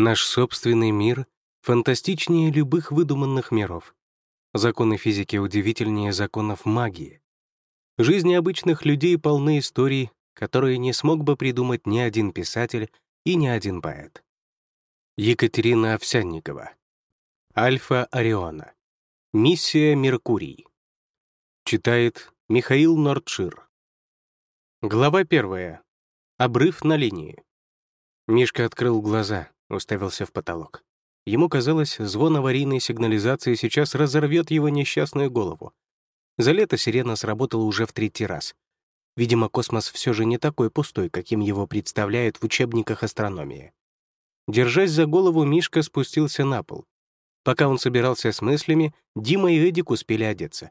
Наш собственный мир фантастичнее любых выдуманных миров. Законы физики удивительнее законов магии. Жизни обычных людей полны историй, которые не смог бы придумать ни один писатель и ни один поэт. Екатерина Овсянникова. Альфа Ориона. Миссия Меркурий. Читает Михаил Нордшир. Глава первая. Обрыв на линии. Мишка открыл глаза, уставился в потолок. Ему казалось, звон аварийной сигнализации сейчас разорвет его несчастную голову. За лето сирена сработала уже в третий раз. Видимо, космос все же не такой пустой, каким его представляют в учебниках астрономии. Держась за голову, Мишка спустился на пол. Пока он собирался с мыслями, Дима и Эдик успели одеться.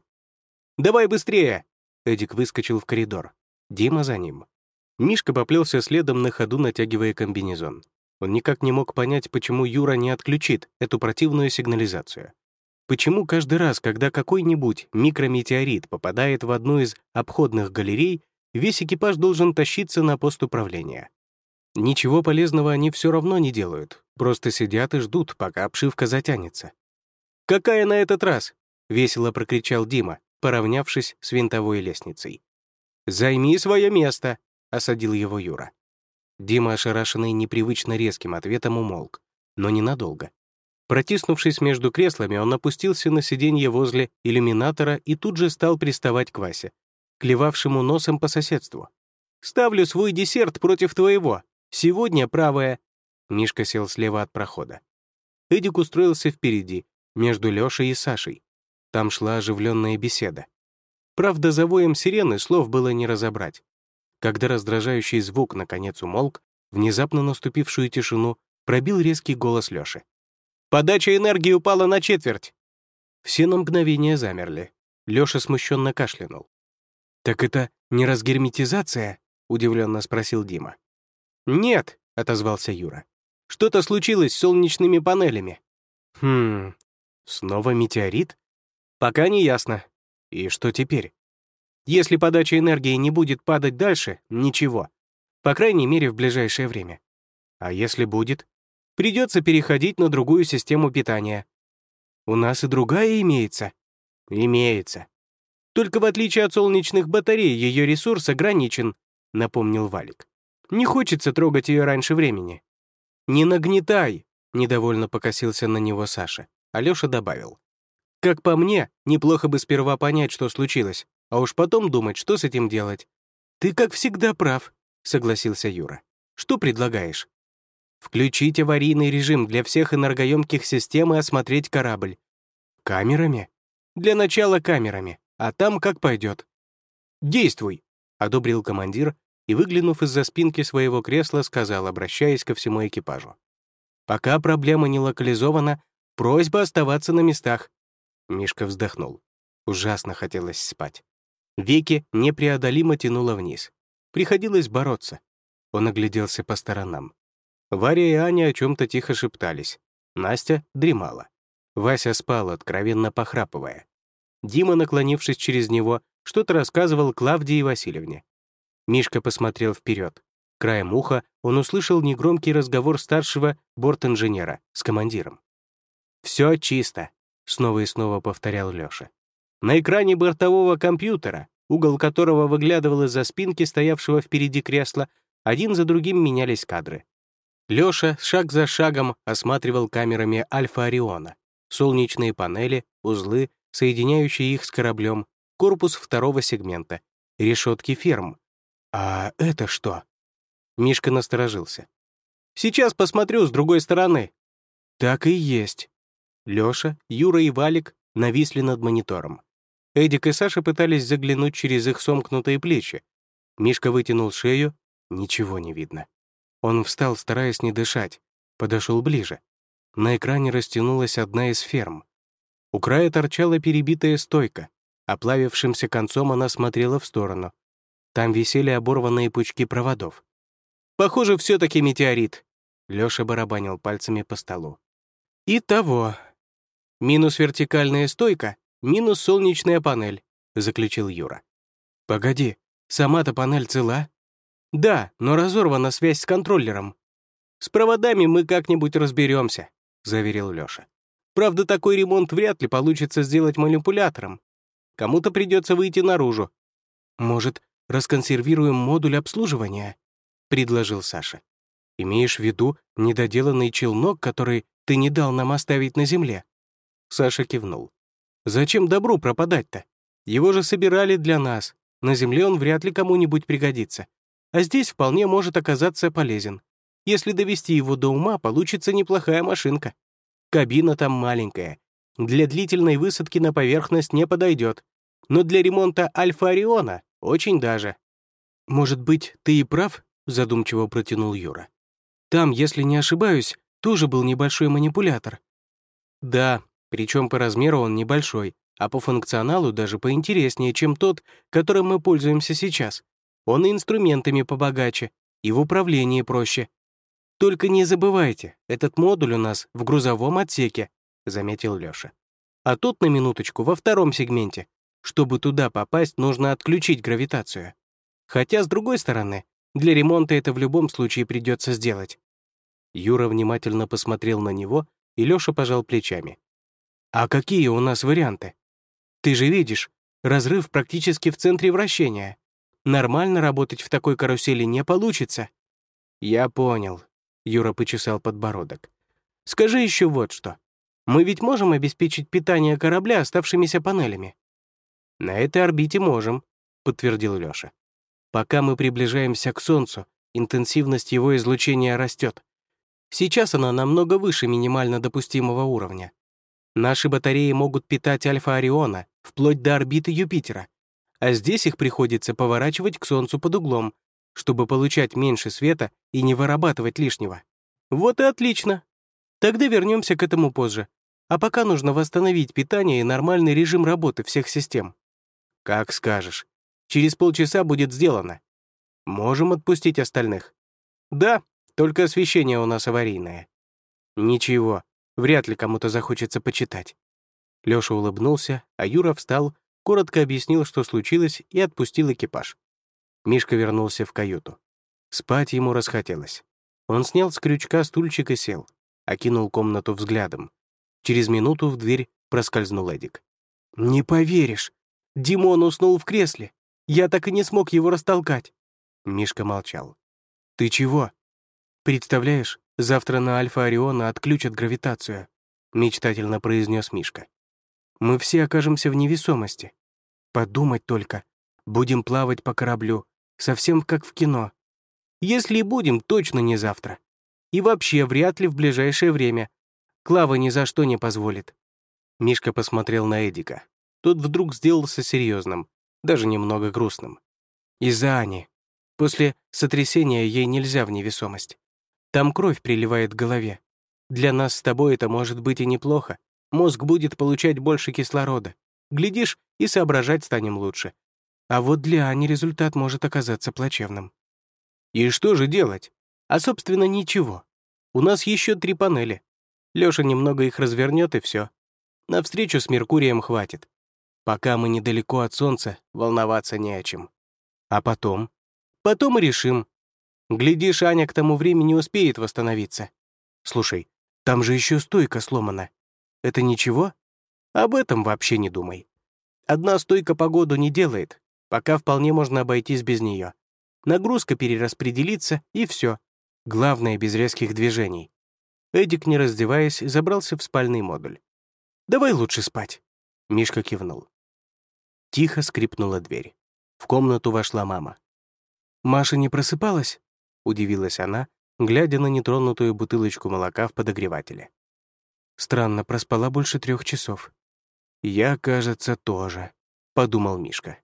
«Давай быстрее!» Эдик выскочил в коридор. Дима за ним. Мишка поплелся следом на ходу, натягивая комбинезон. Он никак не мог понять, почему Юра не отключит эту противную сигнализацию. Почему каждый раз, когда какой-нибудь микрометеорит попадает в одну из обходных галерей, весь экипаж должен тащиться на пост управления? Ничего полезного они все равно не делают, просто сидят и ждут, пока обшивка затянется. «Какая на этот раз?» — весело прокричал Дима, поравнявшись с винтовой лестницей. «Займи свое место!» — осадил его Юра. Дима, ошарашенный непривычно резким ответом, умолк, но ненадолго. Протиснувшись между креслами, он опустился на сиденье возле иллюминатора и тут же стал приставать к Васе, клевавшему носом по соседству. «Ставлю свой десерт против твоего. Сегодня правая...» Мишка сел слева от прохода. Эдик устроился впереди, между Лешей и Сашей. Там шла оживленная беседа. Правда, за воем сирены слов было не разобрать. Когда раздражающий звук наконец умолк, внезапно наступившую тишину пробил резкий голос Лёши. «Подача энергии упала на четверть!» Все на мгновение замерли. Лёша смущенно кашлянул. «Так это не разгерметизация?» — удивленно спросил Дима. «Нет», — отозвался Юра. «Что-то случилось с солнечными панелями». «Хм, снова метеорит?» «Пока не ясно. И что теперь?» Если подача энергии не будет падать дальше, ничего. По крайней мере, в ближайшее время. А если будет? Придется переходить на другую систему питания. У нас и другая имеется? Имеется. Только в отличие от солнечных батарей, ее ресурс ограничен, напомнил Валик. Не хочется трогать ее раньше времени. Не нагнетай, недовольно покосился на него Саша. Алёша добавил. Как по мне, неплохо бы сперва понять, что случилось, а уж потом думать, что с этим делать. «Ты, как всегда, прав», — согласился Юра. «Что предлагаешь?» «Включить аварийный режим для всех энергоемких систем и осмотреть корабль». «Камерами?» «Для начала камерами, а там как пойдет». «Действуй», — одобрил командир и, выглянув из-за спинки своего кресла, сказал, обращаясь ко всему экипажу. «Пока проблема не локализована, просьба оставаться на местах». Мишка вздохнул. Ужасно хотелось спать. Веки непреодолимо тянуло вниз. Приходилось бороться. Он огляделся по сторонам. Варя и Аня о чем-то тихо шептались. Настя дремала. Вася спал, откровенно похрапывая. Дима, наклонившись через него, что-то рассказывал Клавдии Васильевне. Мишка посмотрел вперед. Краем уха он услышал негромкий разговор старшего бортинженера с командиром. «Все чисто», — снова и снова повторял Лёша. На экране бортового компьютера, угол которого выглядывал из-за спинки стоявшего впереди кресла, один за другим менялись кадры. Лёша шаг за шагом осматривал камерами Альфа Ориона, солнечные панели, узлы, соединяющие их с кораблем, корпус второго сегмента, решетки ферм. «А это что?» Мишка насторожился. «Сейчас посмотрю с другой стороны». «Так и есть». Лёша, Юра и Валик нависли над монитором. Эдик и Саша пытались заглянуть через их сомкнутые плечи. Мишка вытянул шею, ничего не видно. Он встал, стараясь не дышать, подошел ближе. На экране растянулась одна из ферм. У края торчала перебитая стойка. Оплавившимся концом она смотрела в сторону. Там висели оборванные пучки проводов. «Похоже, все таки метеорит», — Лёша барабанил пальцами по столу. «Итого. Минус вертикальная стойка, минус солнечная панель», — заключил Юра. «Погоди, сама-то панель цела?» «Да, но разорвана связь с контроллером». «С проводами мы как-нибудь разберемся», — заверил Лёша. «Правда, такой ремонт вряд ли получится сделать манипулятором. Кому-то придется выйти наружу». «Может, расконсервируем модуль обслуживания?» — предложил Саша. «Имеешь в виду недоделанный челнок, который ты не дал нам оставить на земле?» Саша кивнул. «Зачем добру пропадать-то? Его же собирали для нас. На земле он вряд ли кому-нибудь пригодится. А здесь вполне может оказаться полезен. Если довести его до ума, получится неплохая машинка. Кабина там маленькая. Для длительной высадки на поверхность не подойдет. Но для ремонта Альфа Ориона очень даже. «Может быть, ты и прав?» — задумчиво протянул Юра. «Там, если не ошибаюсь, тоже был небольшой манипулятор». «Да, причем по размеру он небольшой, а по функционалу даже поинтереснее, чем тот, которым мы пользуемся сейчас. Он и инструментами побогаче, и в управлении проще. Только не забывайте, этот модуль у нас в грузовом отсеке, заметил Лёша. А тут на минуточку во втором сегменте. Чтобы туда попасть, нужно отключить гравитацию. Хотя, с другой стороны, для ремонта это в любом случае придется сделать. Юра внимательно посмотрел на него, и Лёша пожал плечами. «А какие у нас варианты? Ты же видишь, разрыв практически в центре вращения. Нормально работать в такой карусели не получится». «Я понял», — Юра почесал подбородок. «Скажи еще вот что. Мы ведь можем обеспечить питание корабля оставшимися панелями?» «На этой орбите можем», — подтвердил Лёша. «Пока мы приближаемся к Солнцу, интенсивность его излучения растет. Сейчас она намного выше минимально допустимого уровня. Наши батареи могут питать Альфа Ориона, вплоть до орбиты Юпитера, а здесь их приходится поворачивать к Солнцу под углом, чтобы получать меньше света и не вырабатывать лишнего. Вот и отлично. Тогда вернемся к этому позже. А пока нужно восстановить питание и нормальный режим работы всех систем. Как скажешь. Через полчаса будет сделано. Можем отпустить остальных. Да, только освещение у нас аварийное. Ничего, вряд ли кому-то захочется почитать. Лёша улыбнулся, а Юра встал, коротко объяснил, что случилось, и отпустил экипаж. Мишка вернулся в каюту. Спать ему расхотелось. Он снял с крючка стульчик и сел, окинул комнату взглядом. Через минуту в дверь проскользнул Эдик. «Не поверишь! Димон уснул в кресле! Я так и не смог его растолкать!» Мишка молчал. «Ты чего?» «Представляешь, завтра на Альфа Ориона отключат гравитацию», мечтательно произнес Мишка. «Мы все окажемся в невесомости. Подумать только. Будем плавать по кораблю, совсем как в кино. Если и будем, точно не завтра. И вообще, вряд ли в ближайшее время. Клава ни за что не позволит». Мишка посмотрел на Эдика. Тот вдруг сделался серьезным, даже немного грустным. «Из-за Ани. После сотрясения ей нельзя в невесомость. Там кровь приливает к голове. Для нас с тобой это может быть и неплохо. Мозг будет получать больше кислорода. Глядишь, и соображать станем лучше. А вот для Ани результат может оказаться плачевным. И что же делать? А, собственно, ничего. У нас еще три панели. Лёша немного их развернет, и все. На встречу с Меркурием хватит. Пока мы недалеко от Солнца, волноваться не о чем. А потом? Потом и решим. Глядишь, Аня к тому времени успеет восстановиться. Слушай, там же еще стойка сломана. Это ничего? Об этом вообще не думай. Одна стойка погоду не делает, пока вполне можно обойтись без нее. Нагрузка перераспределится, и все. Главное, без резких движений. Эдик, не раздеваясь, забрался в спальный модуль. «Давай лучше спать», — Мишка кивнул. Тихо скрипнула дверь. В комнату вошла мама. «Маша не просыпалась?» — удивилась она, глядя на нетронутую бутылочку молока в подогревателе. Странно, проспала больше трех часов. «Я, кажется, тоже», — подумал Мишка.